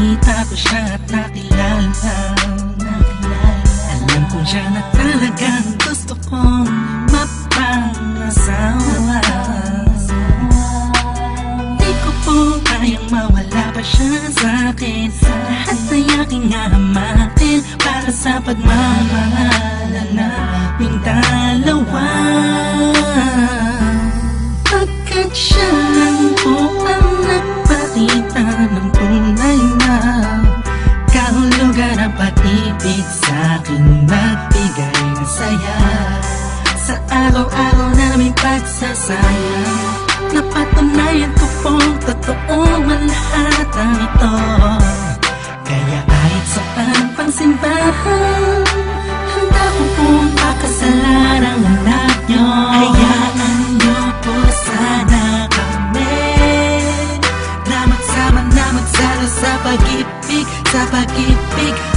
ko siya at nakilala. Alam ko siya na talagang gusto kong mapangasawa. Di ko po kayang mawala pa siya sa akin. Lahat ay aking hahamakin Para sa pagmamahalan araw-araw naming pagsasama. Napatunayan ko pong totoo ang lahat ng ito. Kaya kahit saan pang simbahan Handa ko pong pakasalan ang anak nyo. Hayaan nyo po sana kami. Na magsama na magsalo sa pag-ibig Sa pag-ibig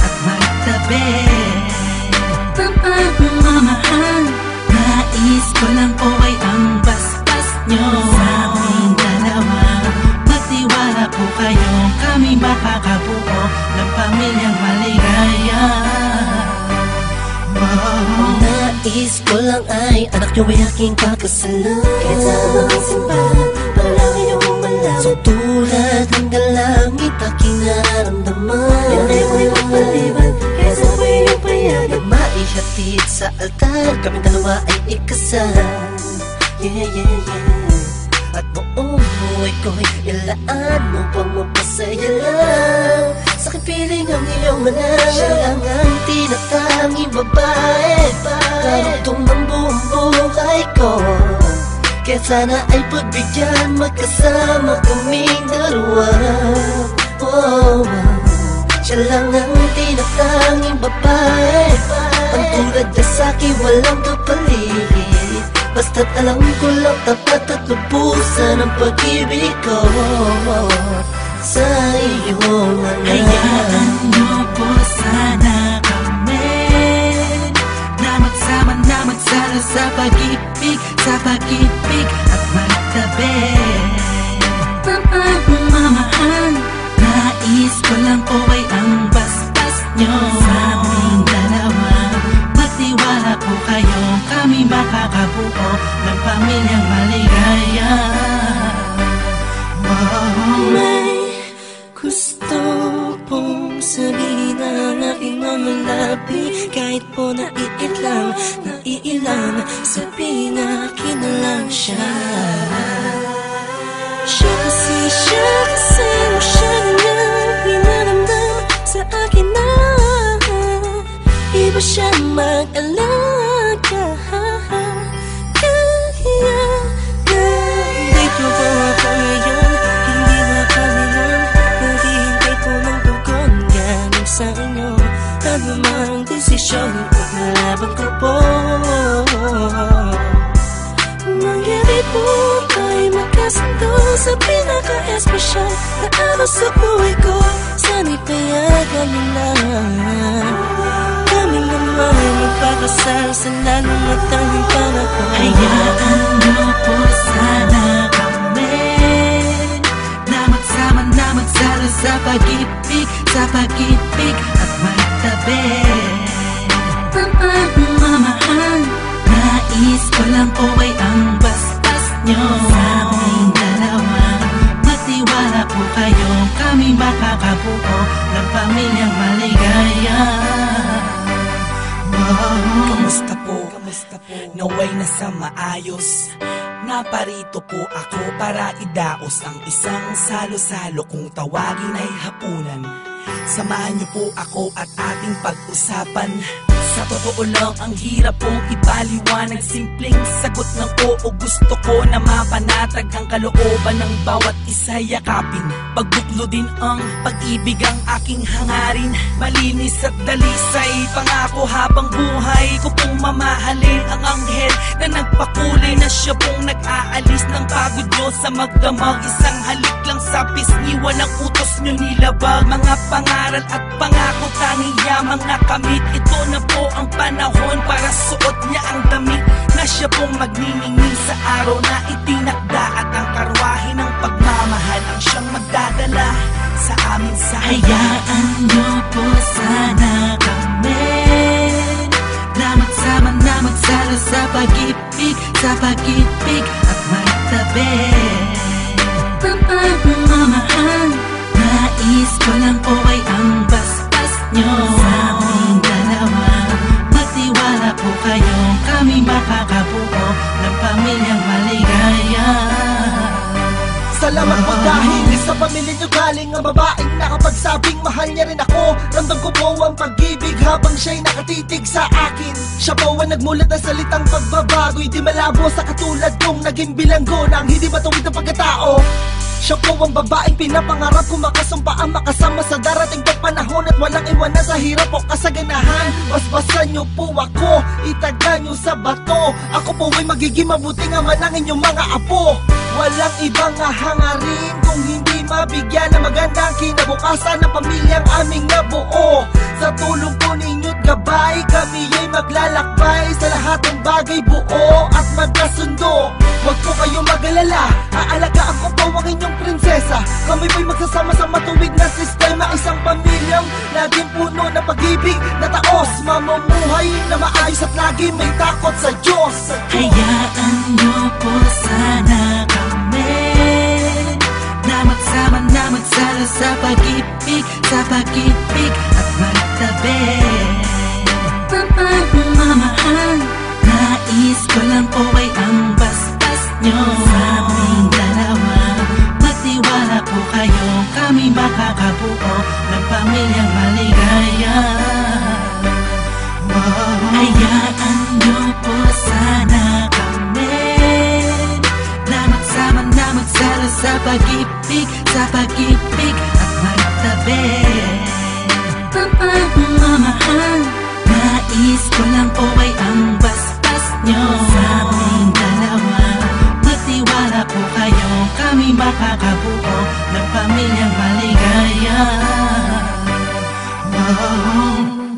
makakabuo Ng pamilyang maligaya. Wow. Nais ko lang ay anak niyo ay aking pakasalan Kahit sa mga simbahan, palagi niyo umalaw So tulad ng dalangit aking nararamdaman Yan ay mo'y magpaliban, kaya sa ako'y iyong payagan Maihatid sa altar, kami dalawa ay ikasal. Yeah, yeah, yeah. At buong buhay ko'y ilaan mo pang mapasaya ang iyong anak Siya lang ang tinatanging babae. Karugtong ng buong buhay ko. Kaya sana ay pagbigyan Magkasama kaming dalawa. Oh, Siya lang ang tinatanging babae. Ang tulad niya sa'kin walang kapalit. Basta't alam ko lang tapat at lubusan ang pag-ibig ko. Sa anak Hayaan nyo po sana kami Na magsama na magsalo sa pag-ibig Sa pag-ibig at magtabi. Ng pagmamahal gusto pong sabihin ang aking mga labi. Kahit po naiilang, naiilang Sabihin akin na lang siya. Siya kasi, siya. kasi desisyon Ipaglalaban ko po. Nangyari po tayo magkasundo Sa pinaka-espesyal Na araw sa buhay ko Sana'y payagan mo na. Kami naman ay magpakasal Sa lalong at tanging panahon. Hayaan nyo po sana kami Na magsama na magsalo sa pag-ibig Sa pag-ibig at magtabi pagmamahal Nais ko lang po ay ang basbas nyo Sa aming dalawa Magtiwala po kayo Kami makakabuo Ng pamilyang maligaya Wow. Kamusta po? Kamusta po? Naway na sa maayos Naparito po ako para idaos Ang isang salo-salo kung tawagin ay hapunan Samahan niyo po ako at ating pag-usapan. Sa totoo lang ang hirap pong ipaliwanag Simpleng sagot ng oo Gusto ko na mapanatag ang kalooban ng bawat isa. Yakapin Pagbuklo din ang pag-ibig ang aking hangarin. Malinis at dalisay Pangako habang buhay ko pong mamahalin Ang anghel na nagpakulay na siya pong nag-aalis ng pagod nyo sa magdamag. Isang halik lang sa pisngi Walang utos nyo nilabag. Mga pangaral at pangako tanging yamang nakamit. Ito na po ang panahon para suot niya ang damit Na siya pong magniningning sa araw na itinakda At ang karwahe ng pagmamahal ang siyang magdadala Sa amin sa Hayaan sa pamilya niyo galing ang babaeng nakapagsabing mahal niya rin ako. Ramdam ko po ang pag-ibig habang siya'y nakatitig sa akin. Siya po ang nagmulat ng salitang pagbabago. Hindi malabo sa katulad kong naging bilanggo Nang hindi matuwid ang pagkatao? Siya po ang babaeng pinapangarap ko makasumpa ang makasama sa darating pang panahon At walang iwanan sa hirap o kasaganahan. Basbasan niyo po ako, itaga niyo sa bato. Ako po ay magiging mabuting ama ng inyong mga apo. Walang ibang hangarin kung hindi mabigyan ng magandang kinabukasan ng pamilyang aming nabuo. Sa tulong po ninyo't gabay, kami ay maglalakbay Sa lahat ng bagay buo at magkasundo. Huwag po kayong mag-alala, aalagaan ko po ang inyong prinsesa. Kami po'y magsasama sa matuwid na sistema Isang pamilyang laging puno ng pag-ibig na taos. Mamumuhay na maayos at lagi may takot sa Diyos. Hayaan niyo po sana na magsalo sa pag-ibig Sa pag-ibig at magtabi. Papagmamahal Nais ko lang po ay ang bastas nyo Sa aming dalawa Magtiwala po kayo. Kami makakabuo ng pamilyang maligaya pag-ibig Sa pag-ibig at magtabi. Papagmamahal Nais ko lang po ay ang bastas nyo Sa aming dalawa Magtiwala po kayo. Kami makakabuo ng pamilyang maligaya. Oh